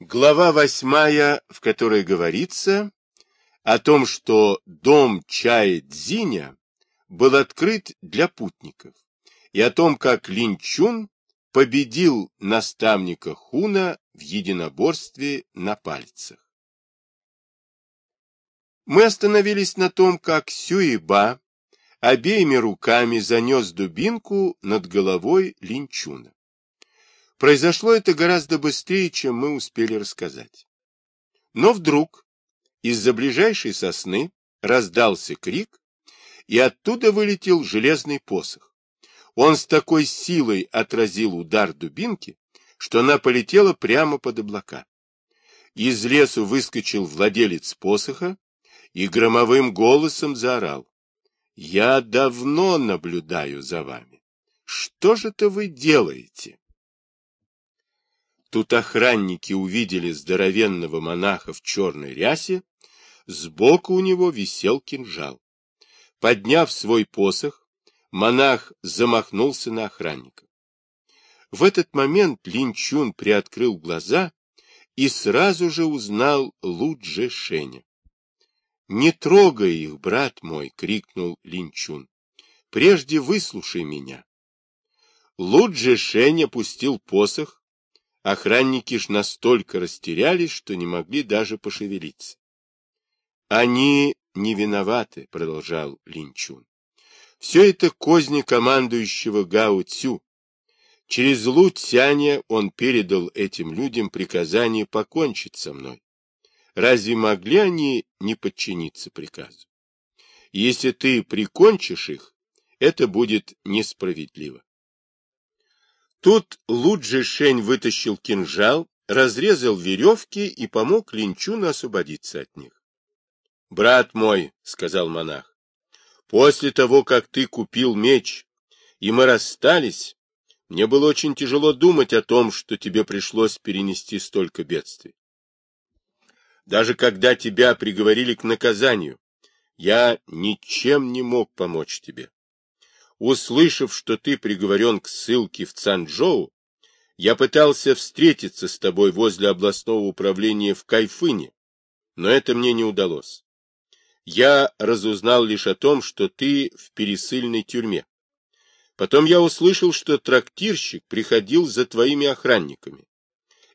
Глава восьмая, в которой говорится о том, что дом Чай Цзиня был открыт для путников, и о том, как Линчун победил наставника Хуна в единоборстве на пальцах. Мы остановились на том, как Сюиба обеими руками занес дубинку над головой Линчуна. Произошло это гораздо быстрее, чем мы успели рассказать. Но вдруг из-за ближайшей сосны раздался крик, и оттуда вылетел железный посох. Он с такой силой отразил удар дубинки, что она полетела прямо под облака. Из лесу выскочил владелец посоха и громовым голосом заорал. «Я давно наблюдаю за вами. Что же это вы делаете?» Тут охранники увидели здоровенного монаха в черной рясе, сбоку у него висел кинжал. Подняв свой посох, монах замахнулся на охранника. В этот момент Линчун приоткрыл глаза и сразу же узнал Лудже Шеня. — Не трогай их, брат мой! — крикнул Линчун. — Прежде выслушай меня. Лудже Шень опустил посох Охранники ж настолько растерялись, что не могли даже пошевелиться. — Они не виноваты, — продолжал Линчун. — Все это козни командующего Гао Цю. Через Лу Цяня он передал этим людям приказание покончить со мной. Разве могли они не подчиниться приказу? Если ты прикончишь их, это будет несправедливо. Тут Луджи Шень вытащил кинжал, разрезал веревки и помог Линчуну освободиться от них. — Брат мой, — сказал монах, — после того, как ты купил меч, и мы расстались, мне было очень тяжело думать о том, что тебе пришлось перенести столько бедствий. Даже когда тебя приговорили к наказанию, я ничем не мог помочь тебе. Услышав, что ты приговорен к ссылке в Цанчжоу, я пытался встретиться с тобой возле областного управления в Кайфыне, но это мне не удалось. Я разузнал лишь о том, что ты в пересыльной тюрьме. Потом я услышал, что трактирщик приходил за твоими охранниками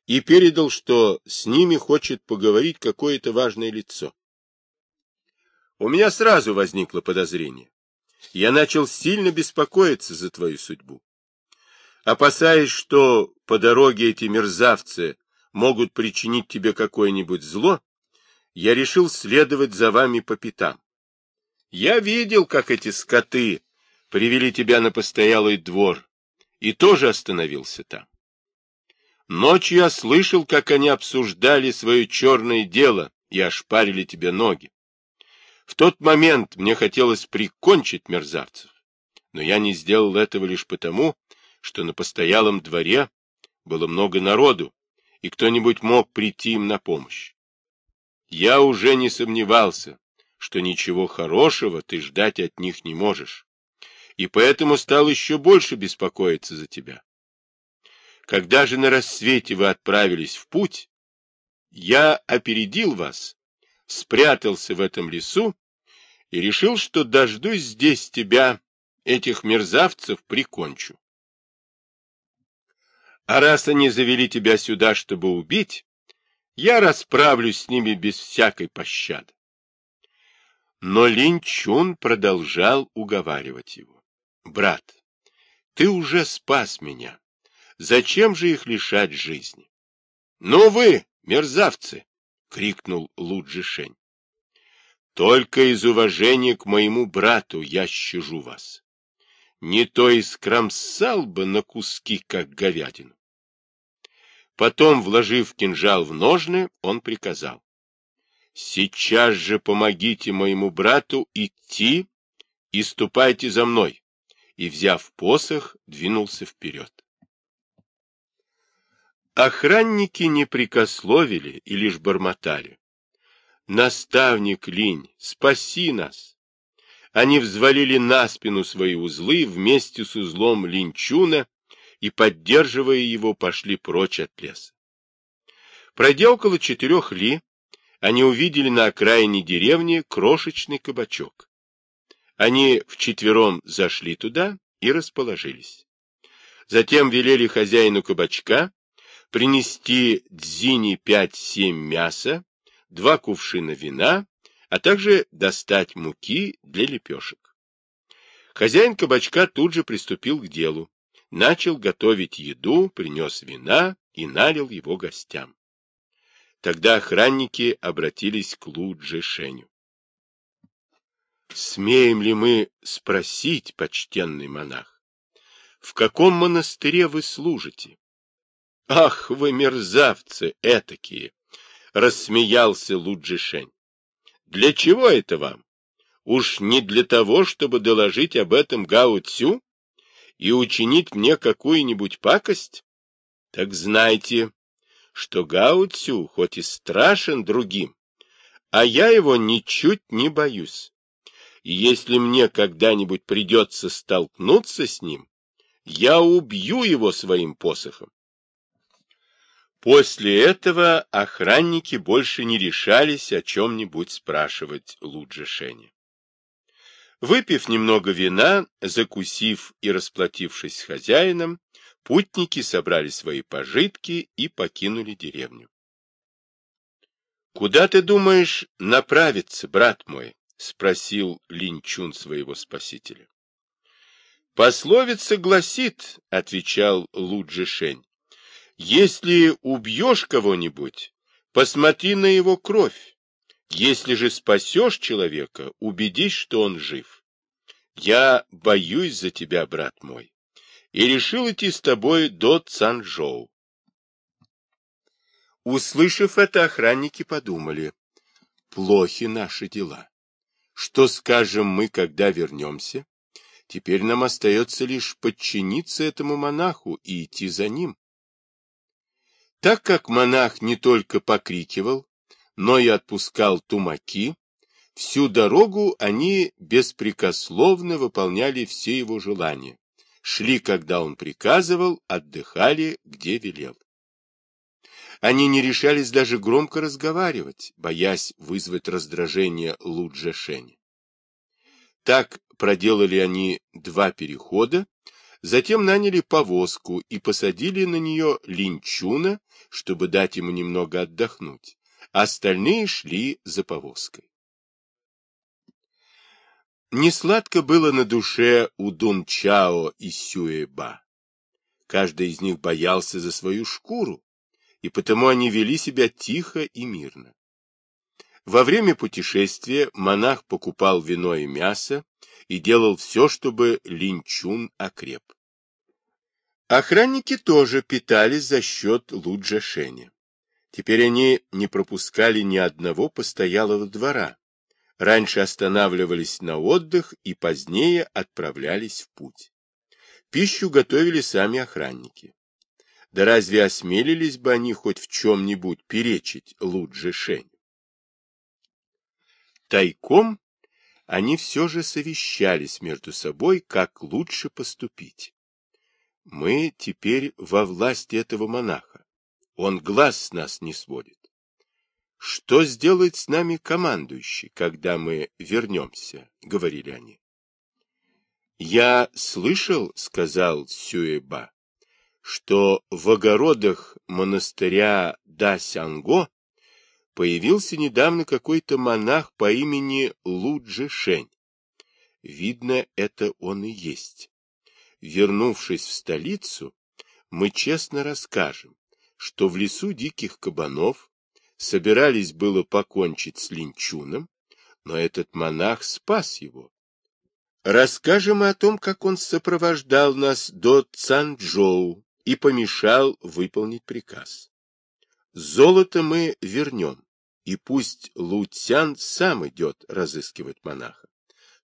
и передал, что с ними хочет поговорить какое-то важное лицо. У меня сразу возникло подозрение я начал сильно беспокоиться за твою судьбу. Опасаясь, что по дороге эти мерзавцы могут причинить тебе какое-нибудь зло, я решил следовать за вами по пятам. Я видел, как эти скоты привели тебя на постоялый двор, и тоже остановился там. Ночью я слышал, как они обсуждали свое черное дело и ошпарили тебе ноги. В тот момент мне хотелось прикончить мерзавцев, но я не сделал этого лишь потому, что на постоялом дворе было много народу, и кто-нибудь мог прийти им на помощь. Я уже не сомневался, что ничего хорошего ты ждать от них не можешь, и поэтому стал еще больше беспокоиться за тебя. Когда же на рассвете вы отправились в путь, я опередил вас, спрятался в этом лесу и решил, что дождусь здесь тебя, этих мерзавцев, прикончу. А раз они завели тебя сюда, чтобы убить, я расправлюсь с ними без всякой пощады. Но Линчун продолжал уговаривать его. Брат, ты уже спас меня. Зачем же их лишать жизни? Ну вы, мерзавцы! — крикнул Луджи Шень. Только из уважения к моему брату я щажу вас. Не то и скромсал бы на куски, как говядину. Потом, вложив кинжал в ножны, он приказал. Сейчас же помогите моему брату идти и ступайте за мной. И, взяв посох, двинулся вперед. Охранники не прикословили и лишь бормотали. Наставник Линь, спаси нас! Они взвалили на спину свои узлы вместе с узлом Линчуна и, поддерживая его, пошли прочь от леса. Пройдя около четырех ли, они увидели на окраине деревни крошечный кабачок. Они вчетвером зашли туда и расположились. Затем велели хозяину кабачка принести дзини пять-семь мяса, два кувшина вина, а также достать муки для лепешек. Хозяин кабачка тут же приступил к делу, начал готовить еду, принес вина и налил его гостям. Тогда охранники обратились к Лудже Шеню. «Смеем ли мы спросить, почтенный монах, в каком монастыре вы служите?» «Ах, вы мерзавцы этакие!» — рассмеялся Луджи Шень. «Для чего это вам? Уж не для того, чтобы доложить об этом Гао Цю и учинить мне какую-нибудь пакость? Так знайте, что Гао Цю хоть и страшен другим, а я его ничуть не боюсь. И если мне когда-нибудь придется столкнуться с ним, я убью его своим посохом. После этого охранники больше не решались о чем-нибудь спрашивать Луджи Шеня. Выпив немного вина, закусив и расплатившись с хозяином, путники собрали свои пожитки и покинули деревню. — Куда ты думаешь направиться, брат мой? — спросил Линчун своего спасителя. — Пословица гласит, — отвечал Луджи Шень, если убьешь кого-нибудь, посмотри на его кровь. Если же спасешь человека, убедись, что он жив. Я боюсь за тебя, брат мой, и решил идти с тобой до Цанчжоу. Услышав это, охранники подумали, плохи наши дела. Что скажем мы, когда вернемся? Теперь нам остается лишь подчиниться этому монаху и идти за ним. Так как монах не только покрикивал, но и отпускал тумаки, всю дорогу они беспрекословно выполняли все его желания, шли, когда он приказывал, отдыхали, где велел. Они не решались даже громко разговаривать, боясь вызвать раздражение Луджа Шеня. Так проделали они два перехода, Затем наняли повозку и посадили на нее линчуна, чтобы дать ему немного отдохнуть. Остальные шли за повозкой. Несладко было на душе у Дун Чао и Сюэба. Каждый из них боялся за свою шкуру, и потому они вели себя тихо и мирно. Во время путешествия монах покупал вино и мясо и делал все, чтобы Линчун окреп. Охранники тоже питались за счет Луджа Шеня. Теперь они не пропускали ни одного постоялого двора. Раньше останавливались на отдых и позднее отправлялись в путь. Пищу готовили сами охранники. Да разве осмелились бы они хоть в чем-нибудь перечить Лудже Шень? Тайком они все же совещались между собой, как лучше поступить. Мы теперь во власти этого монаха. Он глаз с нас не сводит. Что сделает с нами командующий, когда мы вернемся? — говорили они. Я слышал, — сказал Сюэба, — что в огородах монастыря Дасянго появился недавно какой-то монах по имени Луджи Шень. Видно, это он и есть. Вернувшись в столицу, мы честно расскажем, что в лесу диких кабанов собирались было покончить с линчуном, но этот монах спас его. Расскажем о том, как он сопровождал нас до Цанчжоу и помешал выполнить приказ. Золото мы вернем, и пусть Луцян сам идет разыскивать монаха.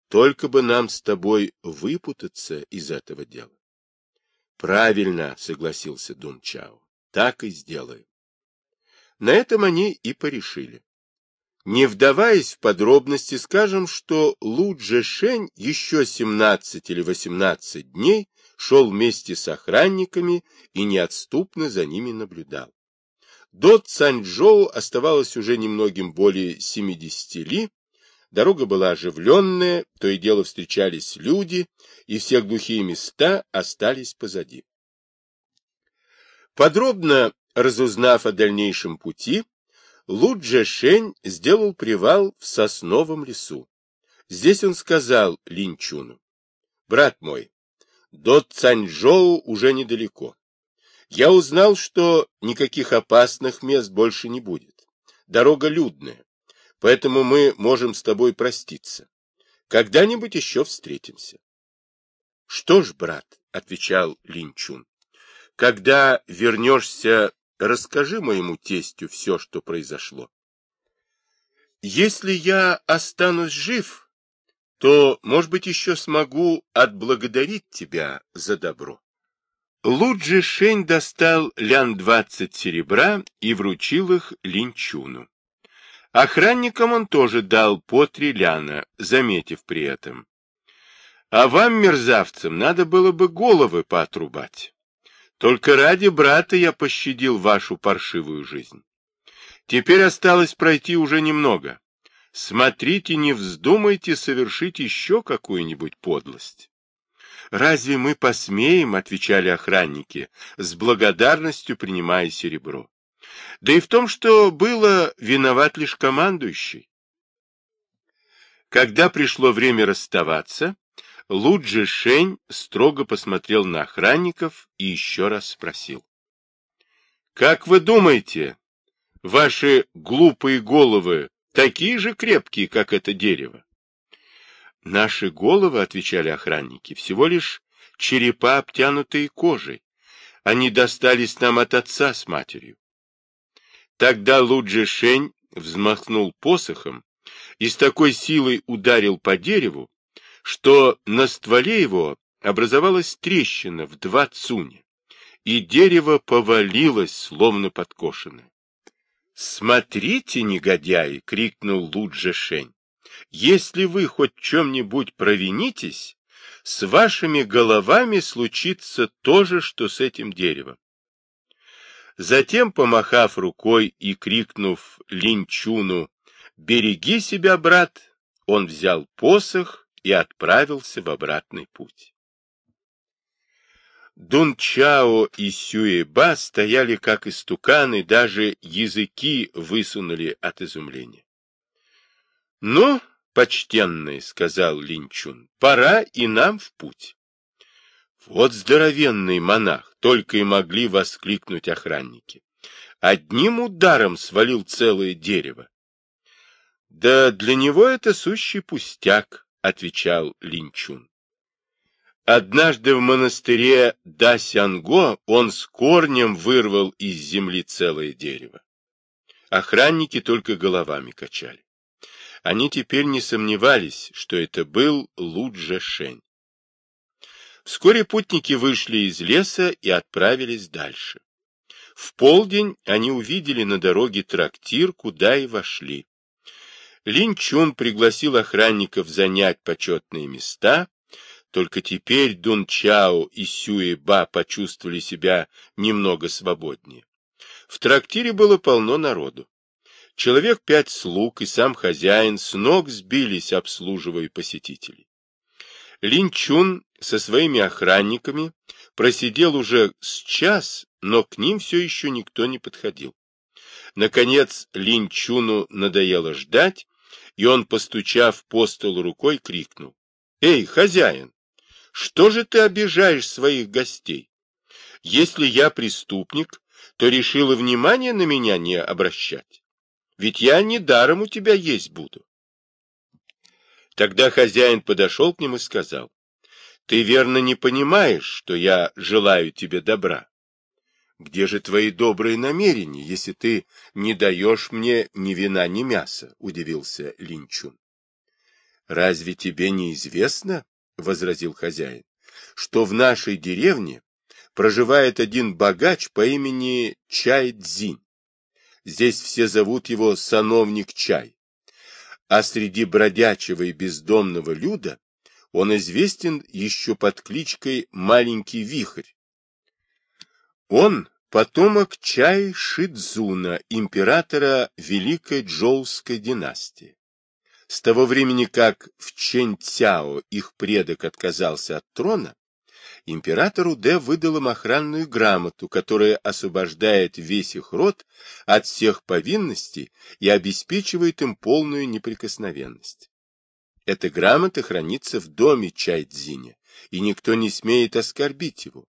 Только бы нам с тобой выпутаться из этого дела. Правильно, согласился Дун Чао. Так и сделаем. На этом они и порешили. Не вдаваясь в подробности, скажем, что Лу Шень еще 17 или 18 дней шел вместе с охранниками и неотступно за ними наблюдал. До Цанчжоу оставалось уже немногим более 70 ли. Дорога была оживленная, то и дело встречались люди, и все глухие места остались позади. Подробно разузнав о дальнейшем пути, Лу Шень сделал привал в сосновом лесу. Здесь он сказал Линчуну, «Брат мой, до Цанчжоу уже недалеко. Я узнал, что никаких опасных мест больше не будет. Дорога людная, поэтому мы можем с тобой проститься. Когда-нибудь еще встретимся. — Что ж, брат, — отвечал Линчун, — когда вернешься, расскажи моему тестю все, что произошло. Если я останусь жив, то, может быть, еще смогу отблагодарить тебя за добро. Луджи Шень достал лян-20 серебра и вручил их Линчуну. Охранникам он тоже дал по три ляна, заметив при этом. А вам, мерзавцам, надо было бы головы поотрубать. Только ради брата я пощадил вашу паршивую жизнь. Теперь осталось пройти уже немного. Смотрите, не вздумайте совершить еще какую-нибудь подлость. «Разве мы посмеем?» — отвечали охранники, с благодарностью принимая серебро. Да и в том, что было виноват лишь командующий. Когда пришло время расставаться, Луджи Шень строго посмотрел на охранников и еще раз спросил. «Как вы думаете, ваши глупые головы такие же крепкие, как это дерево?» Наши головы, — отвечали охранники, — всего лишь черепа, обтянутые кожей. Они достались нам от отца с матерью. Тогда Луджи Шень взмахнул посохом и с такой силой ударил по дереву, что на стволе его образовалась трещина в два цуня, и дерево повалилось, словно подкошенное. «Смотрите, негодяи!» — крикнул Луджи Шень. Если вы хоть чем-нибудь провинитесь, с вашими головами случится то же, что с этим деревом. Затем, помахав рукой и крикнув Линчуну «Береги себя, брат!», он взял посох и отправился в обратный путь. Дунчао и Сюэба стояли как истуканы, даже языки высунули от изумления. — Ну, почтенный, — сказал Линчун, — пора и нам в путь. Вот здоровенный монах, только и могли воскликнуть охранники. Одним ударом свалил целое дерево. — Да для него это сущий пустяк, — отвечал Линчун. Однажды в монастыре Дасянго он с корнем вырвал из земли целое дерево. Охранники только головами качали. Они теперь не сомневались, что это был Луджа Шень. Вскоре путники вышли из леса и отправились дальше. В полдень они увидели на дороге трактир, куда и вошли. Лин Чун пригласил охранников занять почетные места, только теперь Дун Чао и Сюэ Ба почувствовали себя немного свободнее. В трактире было полно народу. Человек пять слуг и сам хозяин с ног сбились, обслуживая посетителей. Линчун со своими охранниками просидел уже с час, но к ним все еще никто не подходил. Наконец Линчуну надоело ждать, и он, постучав по столу рукой, крикнул. — Эй, хозяин, что же ты обижаешь своих гостей? Если я преступник, то решила внимание на меня не обращать. Ведь я недаром у тебя есть буду. Тогда хозяин подошел к ним и сказал, ты верно не понимаешь, что я желаю тебе добра. Где же твои добрые намерения, если ты не даешь мне ни вина, ни мяса? — удивился Линчун. — Разве тебе не известно, — возразил хозяин, — что в нашей деревне проживает один богач по имени Чай Цзинь? Здесь все зовут его сановник Чай. А среди бродячего и бездомного люда он известен еще под кличкой Маленький Вихрь. Он потомок Чай Шидзуна, императора Великой Джоуской династии. С того времени, как в Чэнь-Цяо их предок отказался от трона, императору Дэ выдал им охранную грамоту, которая освобождает весь их род от всех повинностей и обеспечивает им полную неприкосновенность. Эта грамота хранится в доме Чайдзиня, и никто не смеет оскорбить его.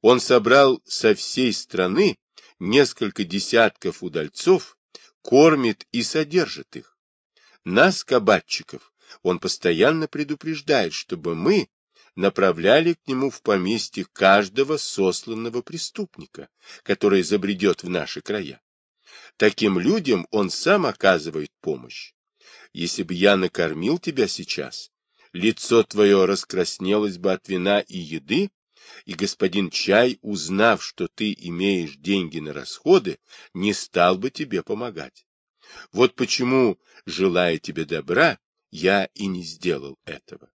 Он собрал со всей страны несколько десятков удальцов, кормит и содержит их. Нас, кабатчиков, он постоянно предупреждает, чтобы мы направляли к нему в поместье каждого сосланного преступника, который забредет в наши края. Таким людям он сам оказывает помощь. Если бы я накормил тебя сейчас, лицо твое раскраснелось бы от вина и еды, и господин Чай, узнав, что ты имеешь деньги на расходы, не стал бы тебе помогать. Вот почему, желая тебе добра, я и не сделал этого.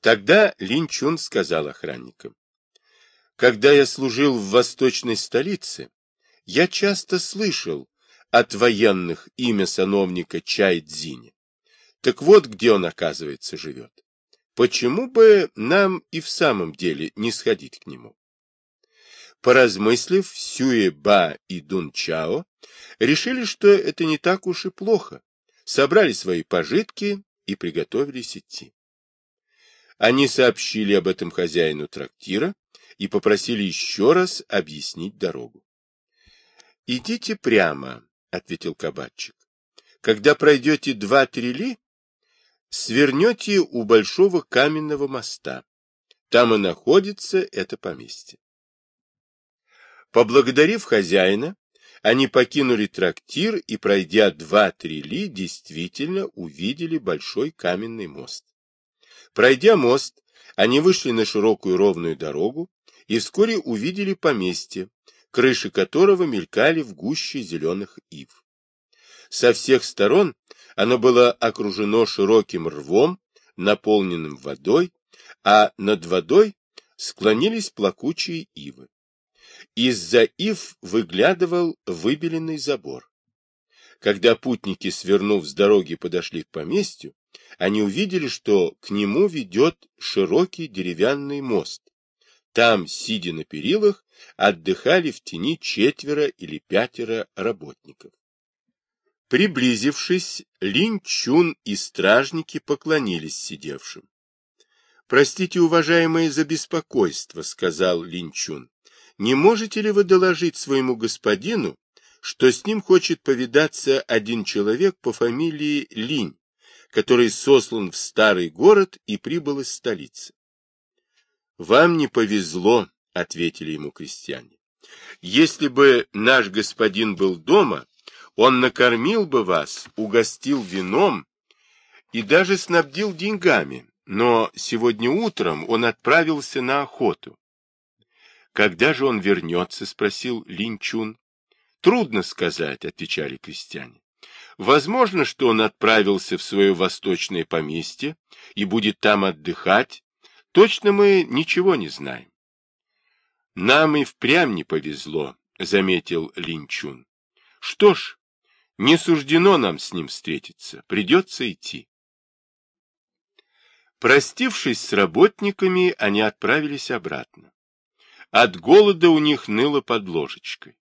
Тогда Лин Чун сказал охранникам, «Когда я служил в восточной столице, я часто слышал от военных имя сановника Чай Цзиня. Так вот, где он, оказывается, живет. Почему бы нам и в самом деле не сходить к нему? Поразмыслив, Сюэ Ба и Дун Чао решили, что это не так уж и плохо, собрали свои пожитки и приготовились идти. Они сообщили об этом хозяину трактира и попросили еще раз объяснить дорогу. «Идите прямо», — ответил кабачик. «Когда пройдете два-три ли, свернете у большого каменного моста. Там и находится это поместье. Поблагодарив хозяина, они покинули трактир и, пройдя два-три ли, действительно увидели большой каменный мост. Пройдя мост, они вышли на широкую ровную дорогу и вскоре увидели поместье, крыши которого мелькали в гуще зеленых ив. Со всех сторон оно было окружено широким рвом, наполненным водой, а над водой склонились плакучие ивы. Из-за ив выглядывал выбеленный забор. Когда путники, свернув с дороги, подошли к поместью, они увидели, что к нему ведет широкий деревянный мост. Там, сидя на перилах, отдыхали в тени четверо или пятеро работников. Приблизившись, Лин Чун и стражники поклонились сидевшим. — Простите, уважаемые, за беспокойство, — сказал Лин Чун. Не можете ли вы доложить своему господину, что с ним хочет повидаться один человек по фамилии Линь, который сослан в старый город и прибыл из столицы? — Вам не повезло, — ответили ему крестьяне. — Если бы наш господин был дома, он накормил бы вас, угостил вином и даже снабдил деньгами, но сегодня утром он отправился на охоту. Когда же он вернется? — спросил Линчун. Трудно сказать, — отвечали крестьяне. Возможно, что он отправился в свое восточное поместье и будет там отдыхать. Точно мы ничего не знаем. Нам и впрямь не повезло, — заметил Линчун. Что ж, не суждено нам с ним встретиться, придется идти. Простившись с работниками, они отправились обратно. От голода у них ныло под ложечкой.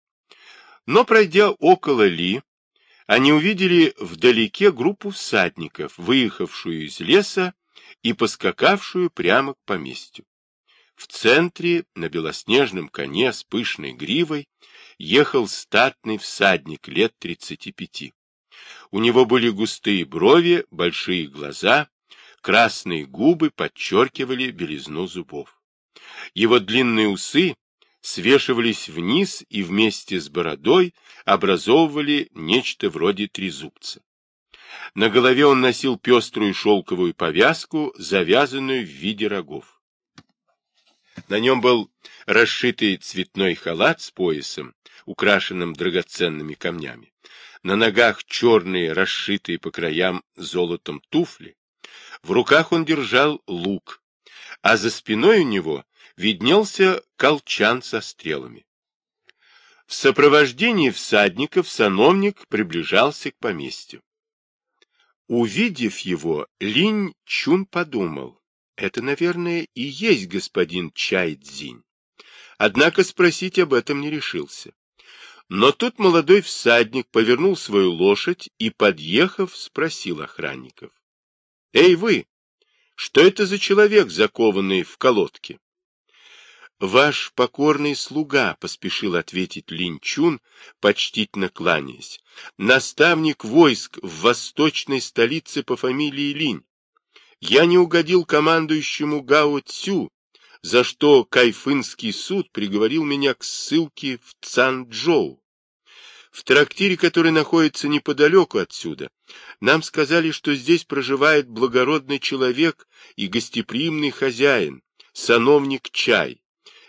Но, пройдя около Ли, они увидели вдалеке группу всадников, выехавшую из леса и поскакавшую прямо к поместью. В центре, на белоснежном коне с пышной гривой, ехал статный всадник лет тридцати пяти. У него были густые брови, большие глаза, красные губы подчеркивали белизну зубов. Его длинные усы свешивались вниз и вместе с бородой образовывали нечто вроде трезубца. На голове он носил пеструю шелковую повязку, завязанную в виде рогов. На нем был расшитый цветной халат с поясом, украшенным драгоценными камнями. На ногах черные, расшитые по краям золотом туфли. В руках он держал лук, а за спиной у него виднелся колчан со стрелами. В сопровождении всадников сановник приближался к поместью. Увидев его, Линь Чун подумал, это, наверное, и есть господин Чай Цзинь. Однако спросить об этом не решился. Но тут молодой всадник повернул свою лошадь и, подъехав, спросил охранников. — Эй вы, что это за человек, закованный в колодке? — Ваш покорный слуга, — поспешил ответить Линчун, почтительно кланяясь, — наставник войск в восточной столице по фамилии Линь. Я не угодил командующему Гао Цю, за что Кайфынский суд приговорил меня к ссылке в Цанчжоу. В трактире, который находится неподалеку отсюда, нам сказали, что здесь проживает благородный человек и гостеприимный хозяин, сановник Чай,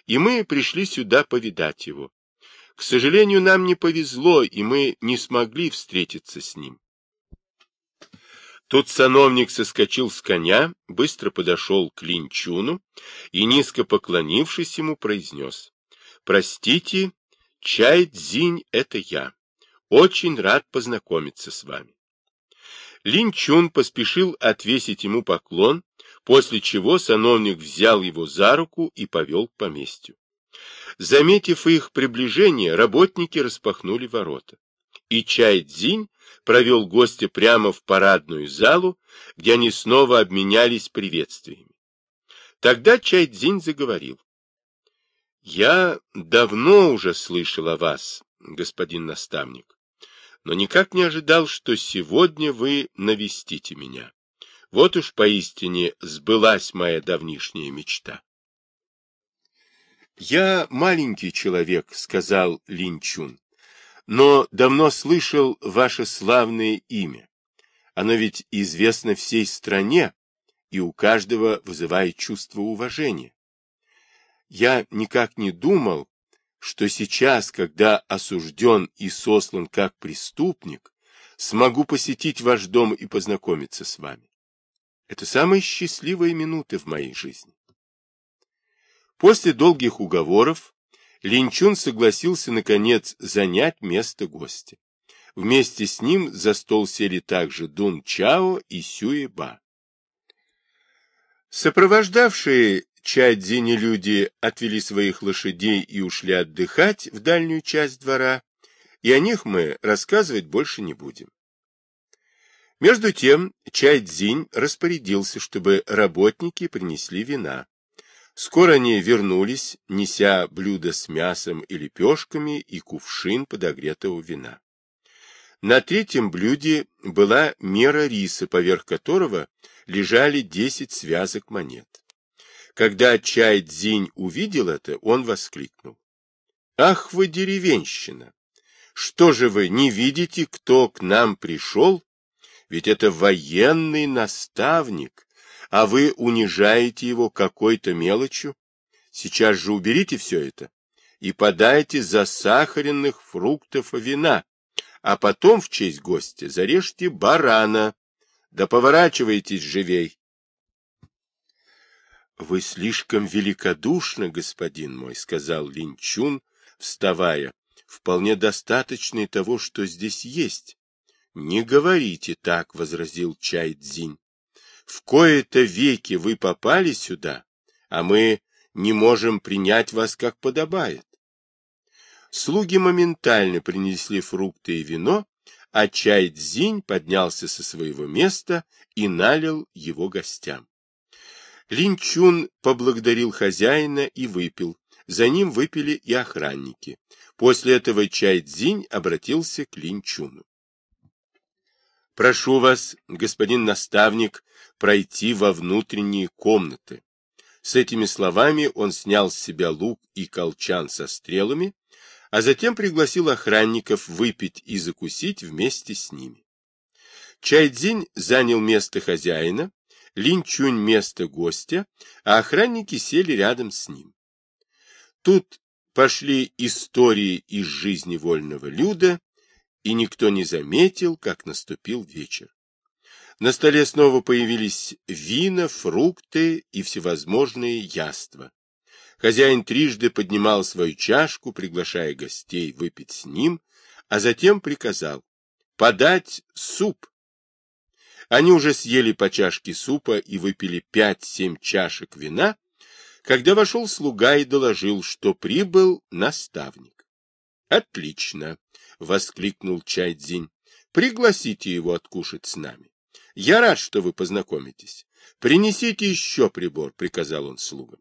и мы пришли сюда повидать его. К сожалению, нам не повезло, и мы не смогли встретиться с ним. Тут сановник соскочил с коня, быстро подошел к Линчуну и, низко поклонившись ему, произнес. «Простите, Чай Цзинь — это я. Очень рад познакомиться с вами». Линчун поспешил отвесить ему поклон, после чего сановник взял его за руку и повел к поместью. Заметив их приближение, работники распахнули ворота. И Чай Цзинь провел гостя прямо в парадную залу, где они снова обменялись приветствиями. Тогда Чайдзинь заговорил. — Я давно уже слышал о вас, господин наставник, но никак не ожидал, что сегодня вы навестите меня. Вот уж поистине сбылась моя давнишняя мечта. — Я маленький человек, — сказал Линчун но давно слышал ваше славное имя. Оно ведь известно всей стране и у каждого вызывает чувство уважения. Я никак не думал, что сейчас, когда осужден и сослан как преступник, смогу посетить ваш дом и познакомиться с вами. Это самые счастливые минуты в моей жизни. После долгих уговоров Линчун согласился, наконец, занять место гостя. Вместе с ним за стол сели также Дун Чао и Сюэ Ба. Сопровождавшие Чадзини люди отвели своих лошадей и ушли отдыхать в дальнюю часть двора, и о них мы рассказывать больше не будем. Между тем Чайдзинь распорядился, чтобы работники принесли вина. Скоро они вернулись, неся блюдо с мясом и лепешками и кувшин подогретого вина. На третьем блюде была мера риса, поверх которого лежали десять связок монет. Когда Чай Цзинь увидел это, он воскликнул. «Ах вы деревенщина! Что же вы не видите, кто к нам пришел? Ведь это военный наставник, а вы унижаете его какой-то мелочью. Сейчас же уберите все это и подайте засахаренных фруктов и вина, а потом в честь гостя зарежьте барана. Да поворачивайтесь живей. — Вы слишком великодушны, господин мой, — сказал Линчун, вставая. — Вполне достаточно того, что здесь есть. — Не говорите так, — возразил Чай Цзинь. В кои-то веки вы попали сюда, а мы не можем принять вас как подобает. Слуги моментально принесли фрукты и вино, а чай Цзинь поднялся со своего места и налил его гостям. Линчун поблагодарил хозяина и выпил. За ним выпили и охранники. После этого чай Цзинь обратился к Линчуну. Прошу вас, господин наставник, пройти во внутренние комнаты. С этими словами он снял с себя лук и колчан со стрелами, а затем пригласил охранников выпить и закусить вместе с ними. Чайдзинь занял место хозяина, Линчунь место гостя, а охранники сели рядом с ним. Тут пошли истории из жизни вольного люда, и никто не заметил, как наступил вечер. На столе снова появились вина, фрукты и всевозможные яства. Хозяин трижды поднимал свою чашку, приглашая гостей выпить с ним, а затем приказал подать суп. Они уже съели по чашке супа и выпили пять-семь чашек вина, когда вошел слуга и доложил, что прибыл наставник. — Отлично! — воскликнул Чайдзинь. — Пригласите его откушать с нами. Я рад, что вы познакомитесь. Принесите еще прибор, — приказал он слугам.